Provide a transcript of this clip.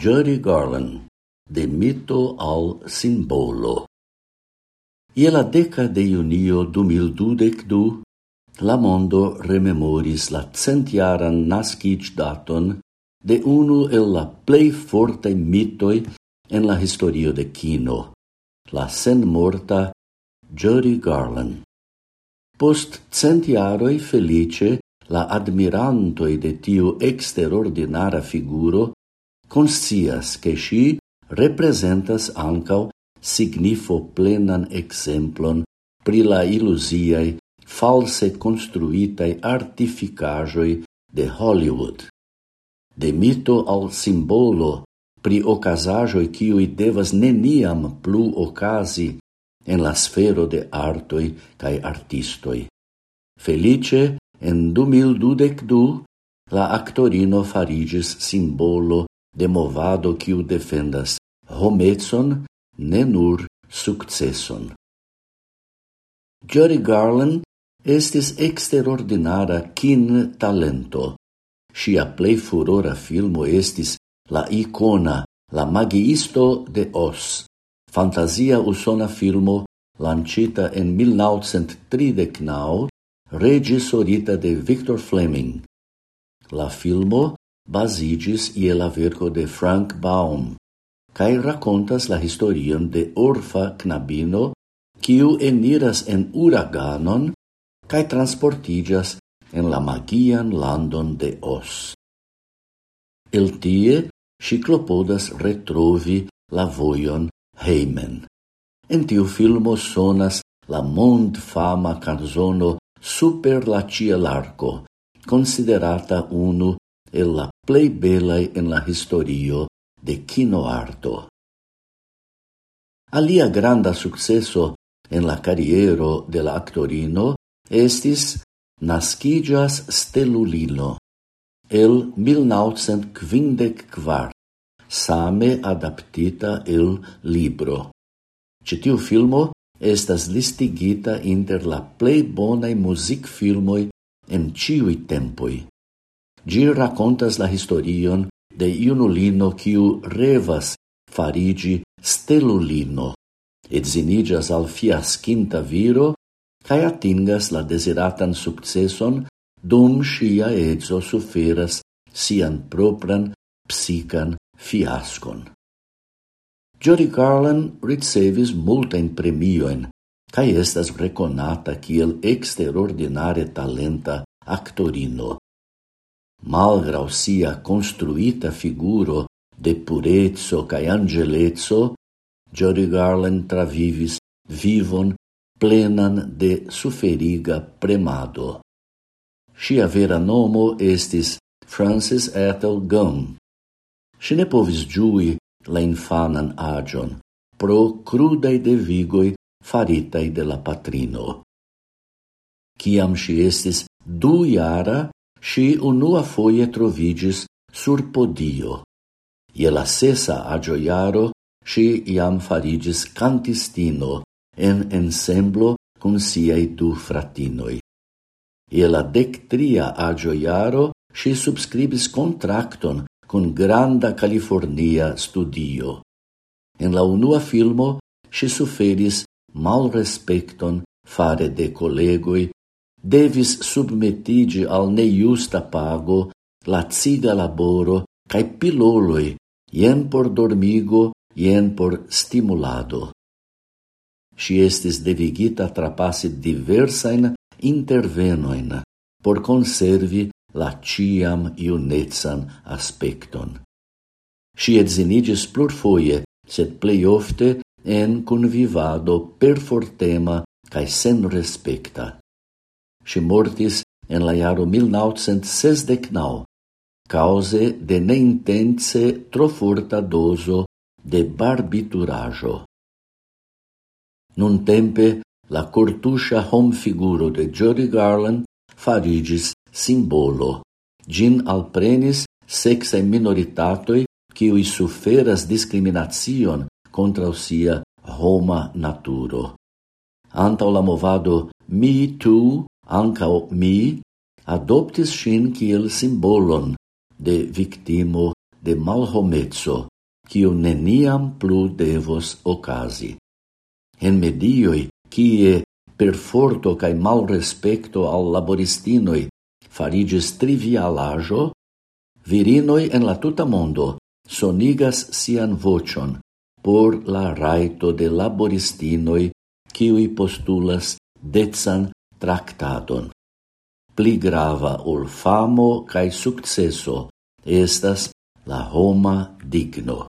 Judy Garland, de mito al simbolo. Ie la deca de junio 2012, la mondo rememoris la centiaran nascic daton de unu el la plei forte mitoi en la historio de kino, la sen morta Judy Garland. Post centiaroi felice, la admirantoi de tiu exterordinara figuro conscias che si representas ancau signifo plenan exemplon pri la illusiae false construitae artificajoi de Hollywood. De mito al simbolo pri ocasajoi ciui devas neniam plu ocasi en la sfero de artoi cae artistoi. Felice, en 2012, la actorino farigis simbolo de movado quiu defendas homecon, ne nur successon. Jerry Garland estis extraordinara kin talento. Ŝia plei furora filmo estis la icona, La magiisto de Oz, fantasia usona filmo lancita en 1939, regisorita de Victor Fleming. La filmo basigis ie la verco de Frank Baum, cae racontas la historion de orfa knabino quiu eniras en uraganon cae transportigas en la magian landon de Os. El tie si clopodas retrovi la voion heimen. En tiu filmo sonas la mond fama canzono Super la Cialarco, considerata unu el la plei belai en la historio de kinoarto. Alia granda successo en la carriero de la actorino estis Nascidias stelulino el 1954, same adaptita el libro. Citiu filmo estas listigita inter la plei bonai musicfilmoi en ciui tempoi. Gi racontas la historion de iunulino quiu revas farigi stelulino, edzinigas al fiascinta viro cae atingas la desiratan successon dum sia edzo suferas sian propran psican fiascon. Jody Garland ricevis multain premioen, cae estas reconata kiel exterordinare talenta actorino malgrau sia construita figuro de purezzo cae angelezzo, Jody Garland travivis vivon plenan de suferiga premado. Sia vera nomo estis Frances Ethel Gum. Si ne povis giui la infanan agion pro crudai devigoi faritai de la patrino. Ciam si estis du iara, si unua foie trovigis sur podio. Ie la sesa agioiaro si iam farigis cantistino en ensemblo cun siei du fratinoi. Ie la dectria agioiaro si subscribis contracton cun granda California studio. En la unua filmo si suferis mal respecton fare de collegoi devis submetigi al neiusta pago, laciga laboro, cae piloloi, jen por dormigo, jen por stimulado. Si estis devigita trapasi diversain intervenoin por conservi la ciam iunetsan aspecton. Si edzinigis plurfoie, sed plei ofte en convivado perfortema cae sen respecta. Ci mortis en la iaro 1969, cause de neintense trofurta doso de barbiturajo. Nun tempe, la cortuscia hom figuro de Jody Garland farigis simbolo. Gin alprenis sexae minoritatoi quiui suferas discriminacion contra sia Roma naturo. Anta la movado Me Too ancao mi adoptis shin kiel simbolon de victimo de malhomezzo, quio neniam plu devos ocasi. En medioi, kie perforto cae mal respecto al laboristinoi farigis trivialajo, virinoi en la tuta mondo sonigas sian vocion por la raito de laboristinoi quiui postulas decan traktadon. Pli grava ol famo cae successo estas la homa digno.